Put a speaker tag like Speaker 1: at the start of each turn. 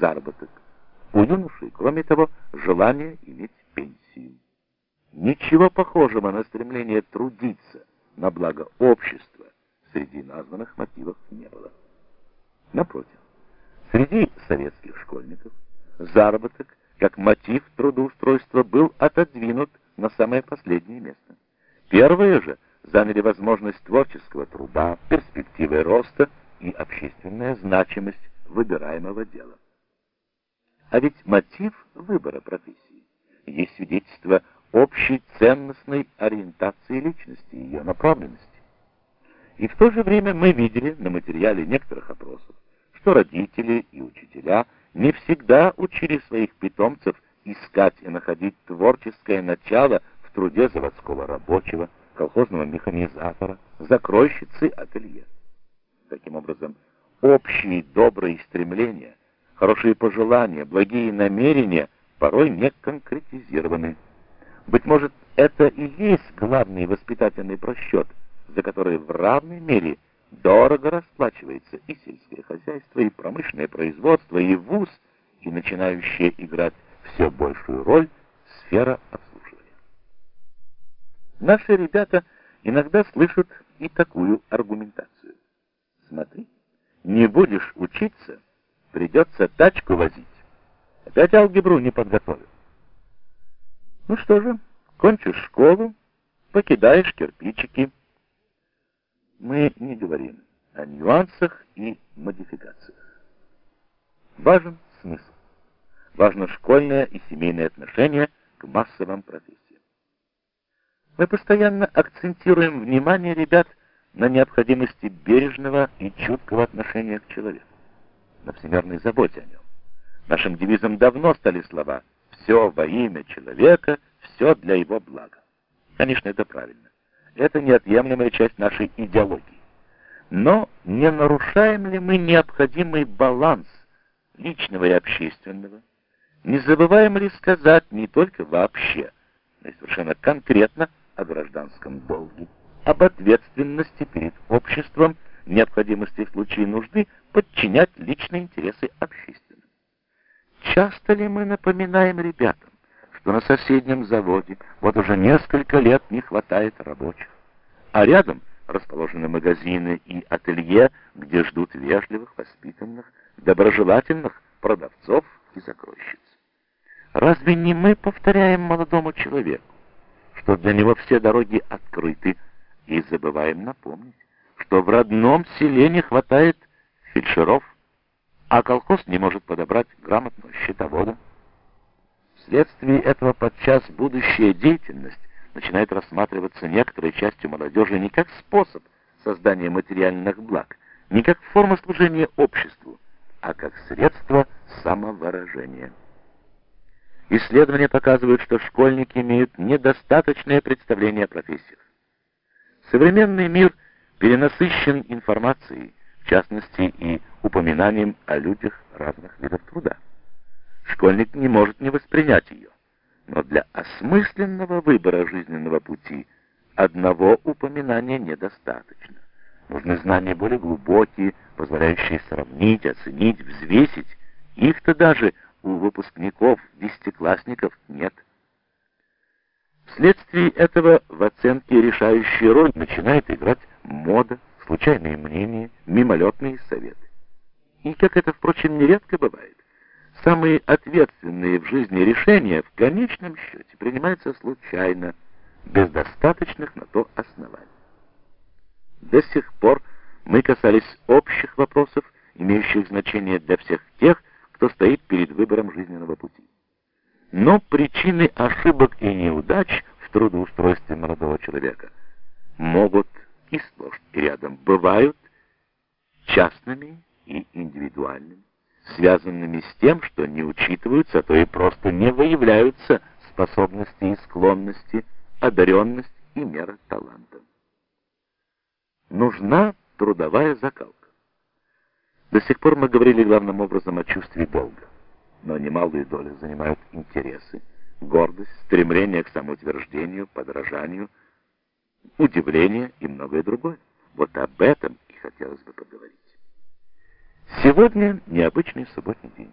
Speaker 1: заработок. У юноши, кроме того, желание иметь пенсию. Ничего похожего на стремление трудиться на благо общества среди названных мотивов не было. Напротив, среди советских школьников заработок как мотив трудоустройства был отодвинут на самое последнее место. Первые же заняли возможность творческого труда, перспективы роста и общественная значимость выбираемого дела. А ведь мотив выбора профессии есть свидетельство общей ценностной ориентации личности, ее направленности. И в то же время мы видели на материале некоторых опросов, что родители и учителя не всегда учили своих питомцев искать и находить творческое начало в труде заводского рабочего, колхозного механизатора, закройщицы ателье. Таким образом, общие добрые стремления, хорошие пожелания, благие намерения порой не конкретизированы. Быть может, это и есть главный воспитательный просчет, за который в равной мере дорого расплачивается и сельское хозяйство, и промышленное производство, и вуз, и начинающая играть все большую роль сфера обслуживания. Наши ребята иногда слышат и такую аргументацию. Смотри, не будешь учиться, придется тачку возить. Опять алгебру не подготовил. Ну что же, кончишь школу, покидаешь кирпичики. Мы не говорим о нюансах и модификациях. Важен смысл. Важно школьное и семейное отношение к массовым профессиям. Мы постоянно акцентируем внимание ребят на необходимости бережного и чуткого отношения к человеку, на всемирной заботе о нем. Нашим девизом давно стали слова все во имя человека, все для его блага. Конечно, это правильно. Это неотъемлемая часть нашей идеологии. Но не нарушаем ли мы необходимый баланс личного и общественного? Не забываем ли сказать не только вообще, но и совершенно конкретно о гражданском долге, об ответственности перед обществом, необходимости в случае нужды подчинять личные интересы общественным? Часто ли мы напоминаем ребятам, что на соседнем заводе вот уже несколько лет не хватает рабочих, а рядом расположены магазины и ателье, где ждут вежливых, воспитанных, доброжелательных продавцов и закройщиц. Разве не мы повторяем молодому человеку, что для него все дороги открыты, и забываем напомнить, что в родном селе не хватает фельдшеров, а колхоз не может подобрать грамотного счетовода. Вследствие этого подчас будущая деятельность начинает рассматриваться некоторой частью молодежи не как способ создания материальных благ, не как форма служения обществу, а как средство самовыражения. Исследования показывают, что школьники имеют недостаточное представление о профессиях. Современный мир перенасыщен информацией, в частности и упоминанием о людях разных видов труда. Школьник не может не воспринять ее, но для осмысленного выбора жизненного пути одного упоминания недостаточно. Нужны знания более глубокие, позволяющие сравнить, оценить, взвесить. Их-то даже у выпускников, десятиклассников нет. Вследствие этого в оценке решающую роль начинает играть мода, случайные мнения, мимолетные советы. И, как это, впрочем, нередко бывает, самые ответственные в жизни решения в конечном счете принимаются случайно, без достаточных на то оснований. До сих пор мы касались общих вопросов, имеющих значение для всех тех, кто стоит перед выбором жизненного пути. Но причины ошибок и неудач в трудоустройстве молодого человека могут и сплошь и рядом бывают частными и индивидуальными, связанными с тем, что не учитываются, а то и просто не выявляются способности и склонности, одаренность и мера таланта. Нужна трудовая закалка. До сих пор мы говорили главным образом о чувстве долга, но немалую долю занимают интересы, гордость, стремление к самоутверждению, подражанию, удивление и многое другое. Вот об этом и хотелось бы поговорить. Сегодня необычный субботний день.